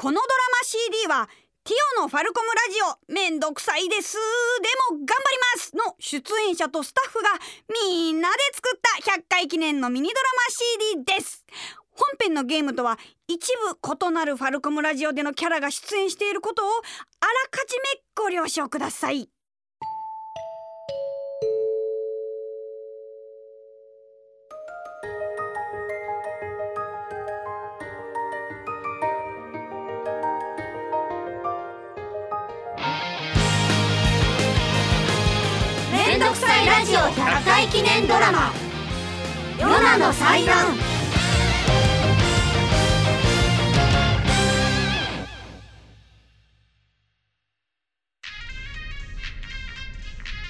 このドラマ CD はティオのファルコムラジオめんどくさいです。でも頑張ります。の出演者とスタッフがみんなで作った100回記念のミニドラマ CD です。本編のゲームとは一部異なるファルコムラジオでのキャラが出演していることをあらかじめご了承ください。回記念ドラマヨナの祭壇。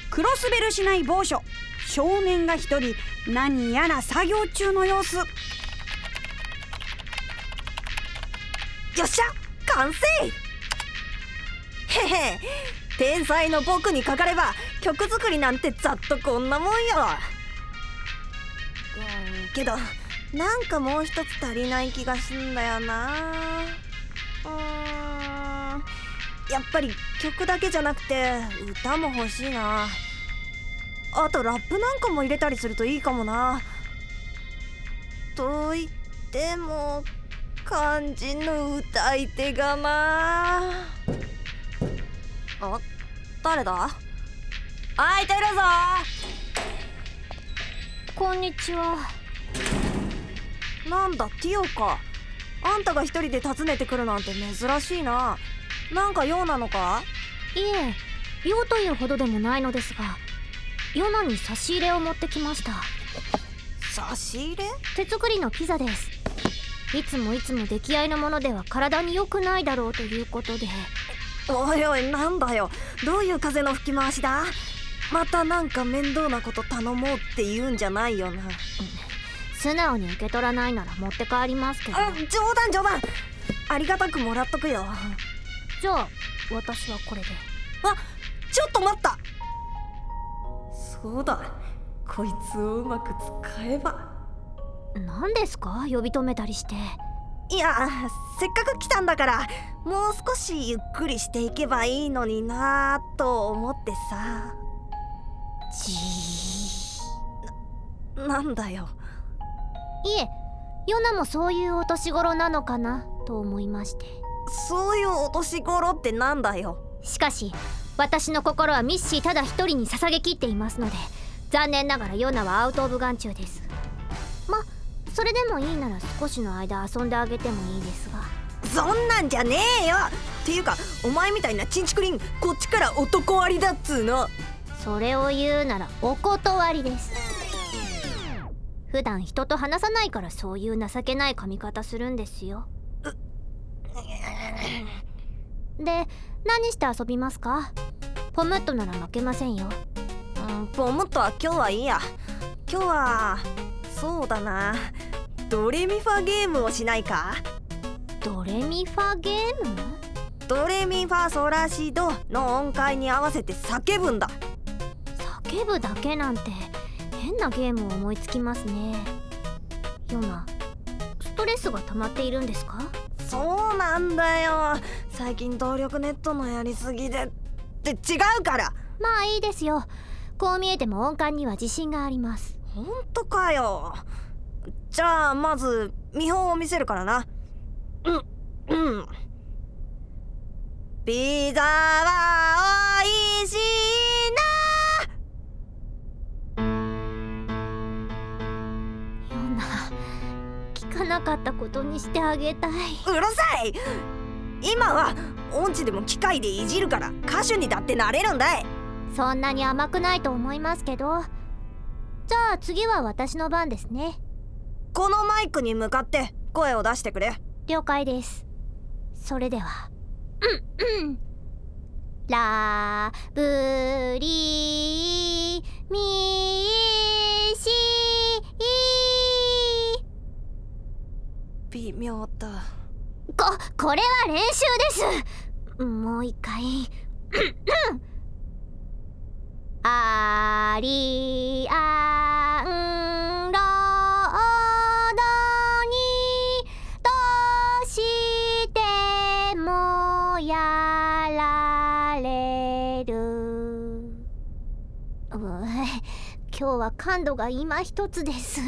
クロスベルしない某所少年が一人何やら作業中の様子。よよっしゃ完成。へへ天才の僕にかかれば曲作りなんてざっとこんなもんよ。うんけどなんかもう一つ足りない気がすんだよな。うーんやっぱり曲だけじゃなくて歌も欲しいな。あとラップなんかも入れたりするといいかもな。と言っても肝心の歌い手がなあ。誰だ？開いてるぞ！こんにちは。なんだティオかあんたが一人で訪ねてくるなんて珍しいな。なんか用なのか？いえ用というほどでもないのですがヨナに差し入れを持ってきました。差し入れ？手作りのピザです。いつもいつも出来合いのものでは体に良くないだろうということでおいおいなんだよ。どういう風の吹き回しだ？またなんか面倒なこと頼もうって言うんじゃないよな。素直に受け取らないなら持って帰りますけど。あ冗談冗談。ありがたくもらっとくよ。じゃあ私はこれで。あちょっと待った。そうだ。こいつをうまく使えば。何ですか？呼び止めたりしていやせっかく来たんだからもう少しゆっくりしていけばいいのになぁと思ってさ。じななんだよ。いえヨナもそういうお年頃なのかなと思いまして。そういうお年頃ってなんだよ。しかし私の心はミッシーただ一人に捧げきっていますので残念ながらヨナはアウト・オブ・眼中です。まそれでもいいなら少しの間遊んであげてもいいですが。そんなんじゃねえよ。っていうかお前みたいなチンチクリンこっちから男ありだっつうの。それを言うならお断りです。普段人と話さないからそういう情けない髪型するんですよ。で何して遊びますか？ポムットなら負けませんよ。うんポムットは今日はいいや。今日はそうだなドレミファゲームをしないか？ドレミファゲーム？ドレミファソラシドの音階に合わせて叫ぶんだ。叫ぶだけなんて変なゲームを思いつきますね。ヨナストレスが溜まっているんですか？そうなんだよ。最近動力ネットのやりすぎでって違うから。まあいいですよ。こう見えても音感には自信があります。ほんとかよじゃあまず見本を見せるからな。うんうん。ピザはおいしいヨナ聞かなかったことにしてあげたい。なうるさい。今は音痴でも機械でいじるから歌手にだってなれるんだい。そんなに甘くないと思いますけど。じゃあ次は私の番ですねこのマイクに向かって声を出してくれ。了解です。それでは。うんうん。ラブリーミーシ微妙だ。ーここれは練習です。もう一回。うんうんありあやられる。う今日は感度が今一つです。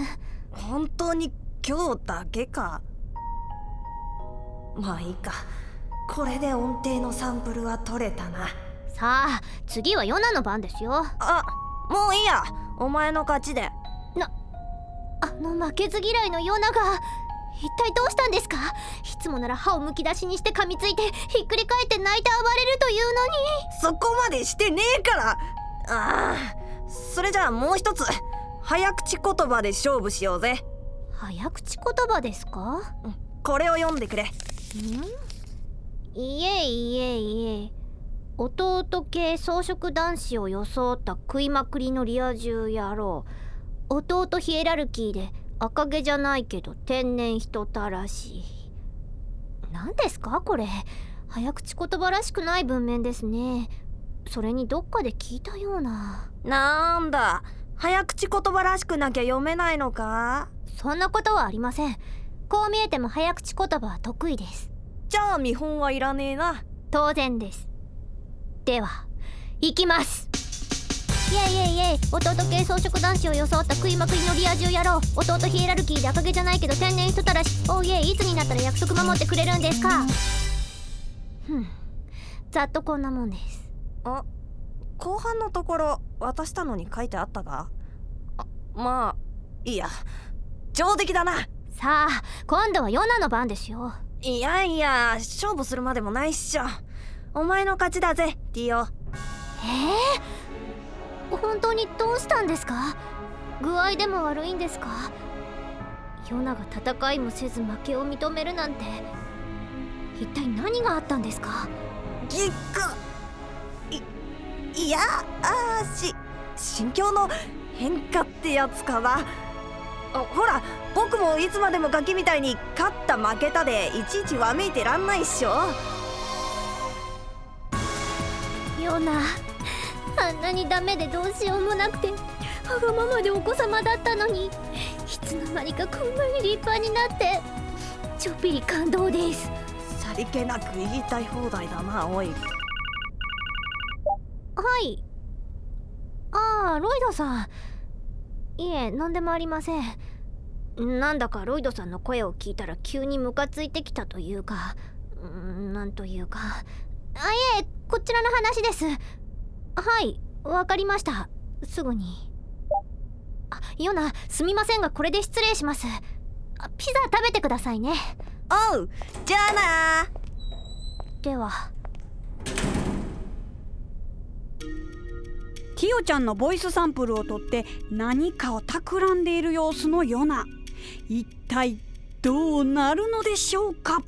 本当に今日だけか？まあいいか。これで音程のサンプルは取れたな。さあ次はヨナの番ですよ。あもういいや。お前の勝ちで。なあの負けず嫌いのヨナが一体どうしたんですか？いつもなら歯をむき出しにして噛みついてひっくり返って泣いて暴れるというのに。そこまでしてねえから。ああそれじゃあもう一つ。早口言葉で勝負しようぜ。早口言葉ですか？これを読んでくれ。ん？いえいえいえ。弟系草食男子を装った食いまくりのリア充野郎弟ヒエラルキーで赤毛じゃないけど天然人たらし何ですかこれ？早口言葉らしくない文面ですね。それにどっかで聞いたような。なんだ？早口言葉らしくなきゃ読めないのか？そんなことはありません。こう見えても早口言葉は得意です。じゃあ見本はいらねえな。当然です。では行きますイエイイエイイエイ弟系草食男子を装った食いまくりのリア充野郎弟ヒエラルキーで赤毛じゃないけど天然人たらし。おいえいいつになったら約束守ってくれるんですか？ふん。ざっとこんなもんです。あ後半のところ渡したのに書いてあったが。あまあいいや。上出来だな。さあ今度はヨナの番ですよ。いやいや勝負するまでもないっしょ。お前の勝ちだぜディオ。えー、本当にどうしたんですか？具合でも悪いんですか？ヨナが戦いもせず負けを認めるなんて。一体何があったんですか？ぎっくいいやあーし心境の変化ってやつかな。あほら僕もいつまでもガキみたいに勝った負けたでいちいちわめいてらんないっしょ。ヨナあんなにダメでどうしようもなくてわがままでお子様だったのにいつの間にかこんなに立派になってちょっぴり感動です。さりげなく言いたい放題だなおいはい。ああロイドさん。いえ何でもありません。なんだかロイドさんの声を聞いたら急にムカついてきたというかうんなんというか。あいえこちらの話ですはいわかりました。すぐに。あヨナすみませんがこれで失礼します。あピザ食べてくださいね。おうじゃあなでは。ティオちゃんのボイスサンプルを取って何かを企んでいる様子のヨナ。一体どうなるのでしょうか？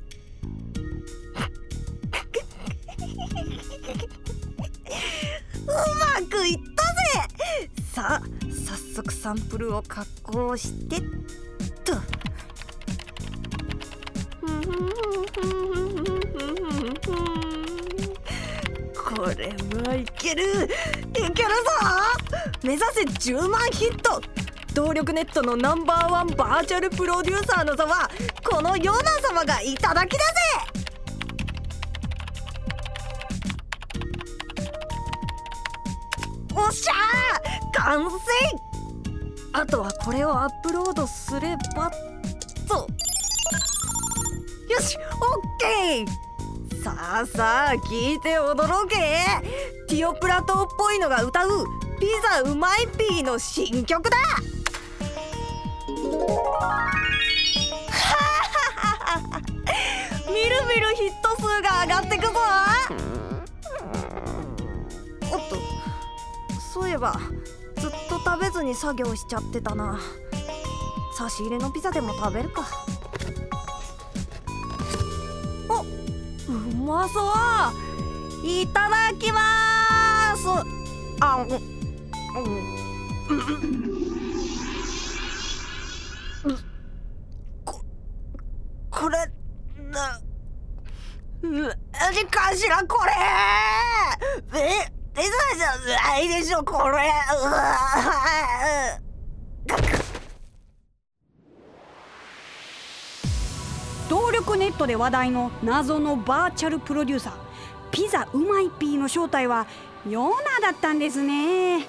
まくいったぜ。さあ早速サンプルを加工して。っとこれはいけるいけるぞ目指せ10万ヒット動力ネットのナンバーワンバーチャルプロデューサーの座はこのヨナ様がいただきだぜとはこれをアップロードすればと。よしオッケー。さあさあ聞いて驚け。ティオプラトっぽいのが歌う「ピザうまいピー」の新曲だ。みるみるヒット数が上がってくぞ。おっとそういえば食べずに作業しちゃってたな。差し入れのピザでも食べるか。おうまそう。いただきます。あうん。うん。ここれなう何かしらこれ。えピザじゃないでしょこれうわ動力ネットで話題の謎のバーチャルプロデューサーピザうまいピーの正体はヨーナだったんですね。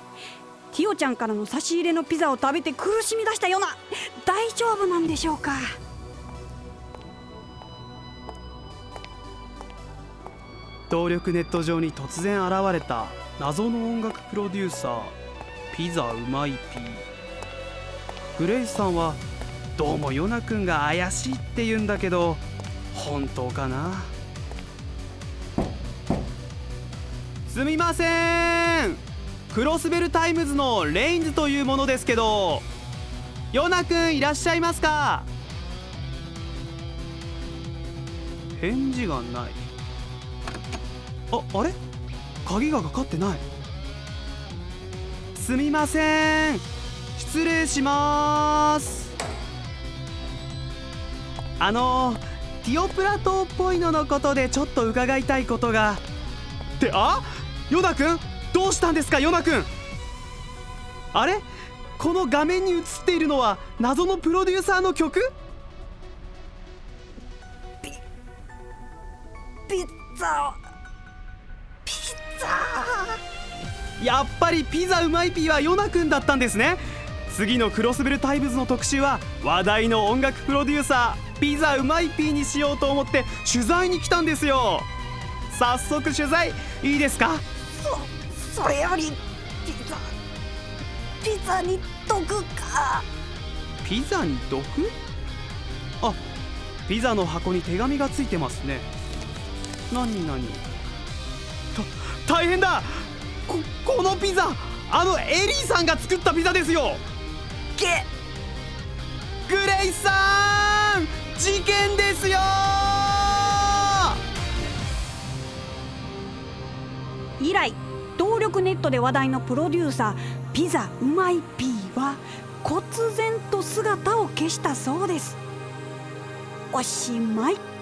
ティオちゃんからの差し入れのピザを食べて苦しみ出したような大丈夫なんでしょうか？動力ネット上に突然現れた謎の音楽プロデューサーピザうまい P。グレイスさんはどうもヨナくんが怪しいって言うんだけど本当かな？すみません。クロスベルタイムズのレインズというものですけどヨナくんいらっしゃいますか？返事がない。ああれ？鍵がかかってない。すみません。失礼します。あのティオプラ島っぽいののことでちょっと伺いたいことが。ってあ？ヨナくんどうしたんですか？ヨナくんあれ？この画面に映っているのは謎のプロデューサーの曲？ピザピザやっぱりピザうまいピーはヨナくんだったんですね。次のクロスベルタイムズの特集は話題の音楽プロデューサーピザうまいピーにしようと思って取材に来たんですよ。早速取材いいですか？そそれよりピザピザに毒か。ピザに毒？あピザの箱に手紙がついてますね。何何？た大変だ。ここのピザあのエリーさんが作ったピザですよ。けグレイさん事件ですよ。以来動力ネットで話題のプロデューサーピザうまいピーは忽然と姿を消したそうです。おしまい。